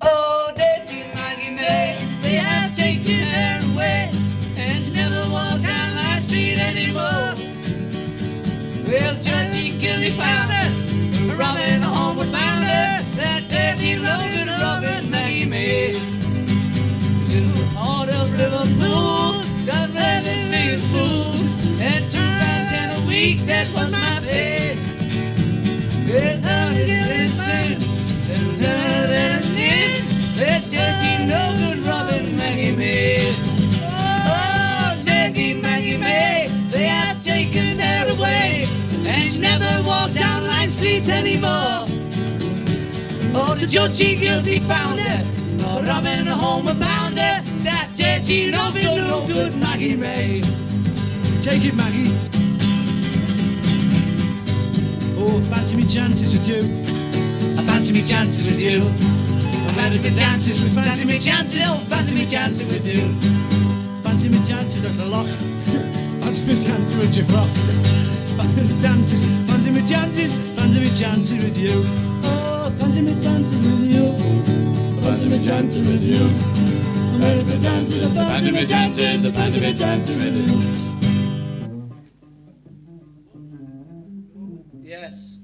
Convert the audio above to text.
Oh, dirty Maggie May, they have taken her away, and she never walked down that street anymore. Well, Judgy Gilly found her, robbing a homeward bounder, that dirty Robin, Robin Maggie May. In the heart of Liverpool, got the biggest fool, and two pounds ten a week, that was Anymore. Oh, the judgy guilty found her, oh, robbing a home bound her, that dirty good, no good Maggie May. Take it, Maggie. Oh, fancy me chances with you. I fancy me chances with you. I fancy me chances with fancy me chances. Oh, fancy me chances with you. Fancy me chances at the lock. fancy me chances with your frock. Fancy me chances, fancy me dancing with you. Oh, Benjamin dancing with you. Dancing with you. Benjamin dancing, dancing, dancing with you. Yes.